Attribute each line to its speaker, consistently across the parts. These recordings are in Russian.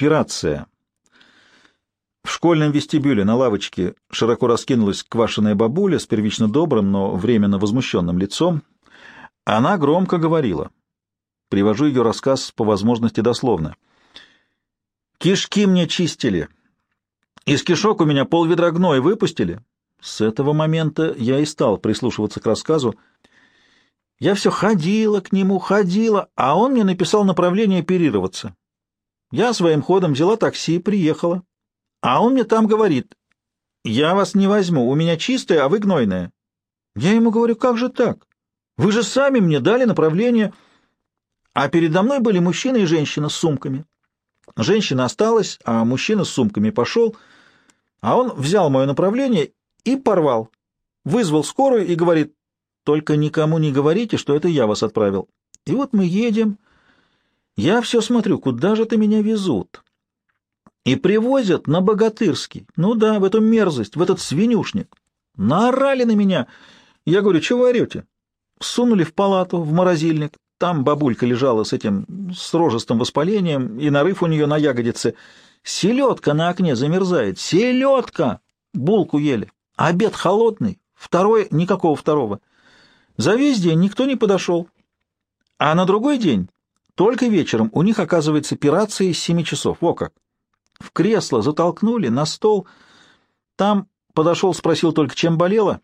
Speaker 1: Пирация. В школьном вестибюле на лавочке широко раскинулась квашеная бабуля с первично добрым, но временно возмущенным лицом. Она громко говорила. Привожу ее рассказ по возможности дословно. «Кишки мне чистили. Из кишок у меня полведра гноя выпустили. С этого момента я и стал прислушиваться к рассказу. Я все ходила к нему, ходила, а он мне написал направление оперироваться. Я своим ходом взяла такси и приехала. А он мне там говорит, я вас не возьму, у меня чистая, а вы гнойная. Я ему говорю, как же так? Вы же сами мне дали направление. А передо мной были мужчина и женщина с сумками. Женщина осталась, а мужчина с сумками пошел, а он взял мое направление и порвал. Вызвал скорую и говорит, только никому не говорите, что это я вас отправил. И вот мы едем. Я все смотрю, куда же ты меня везут? И привозят на Богатырский. Ну да, в эту мерзость, в этот свинюшник. Наорали на меня. Я говорю, чего орете? Сунули в палату, в морозильник. Там бабулька лежала с этим, с рожестым воспалением, и нарыв у нее на ягодице. Селедка на окне замерзает. Селедка! Булку ели. Обед холодный. Второй — никакого второго. За весь день никто не подошел. А на другой день, только вечером, у них оказывается операция из семи часов. Во как! В кресло затолкнули, на стол. Там подошел, спросил только, чем болела.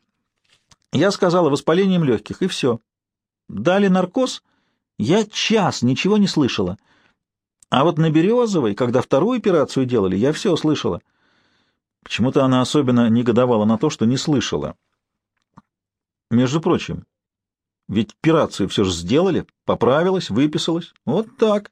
Speaker 1: Я сказала, воспалением легких, и все. Дали наркоз. Я час ничего не слышала. А вот на Березовой, когда вторую операцию делали, я все слышала. Почему-то она особенно негодовала на то, что не слышала. Между прочим, ведь операцию все же сделали, поправилась, выписалась. Вот так.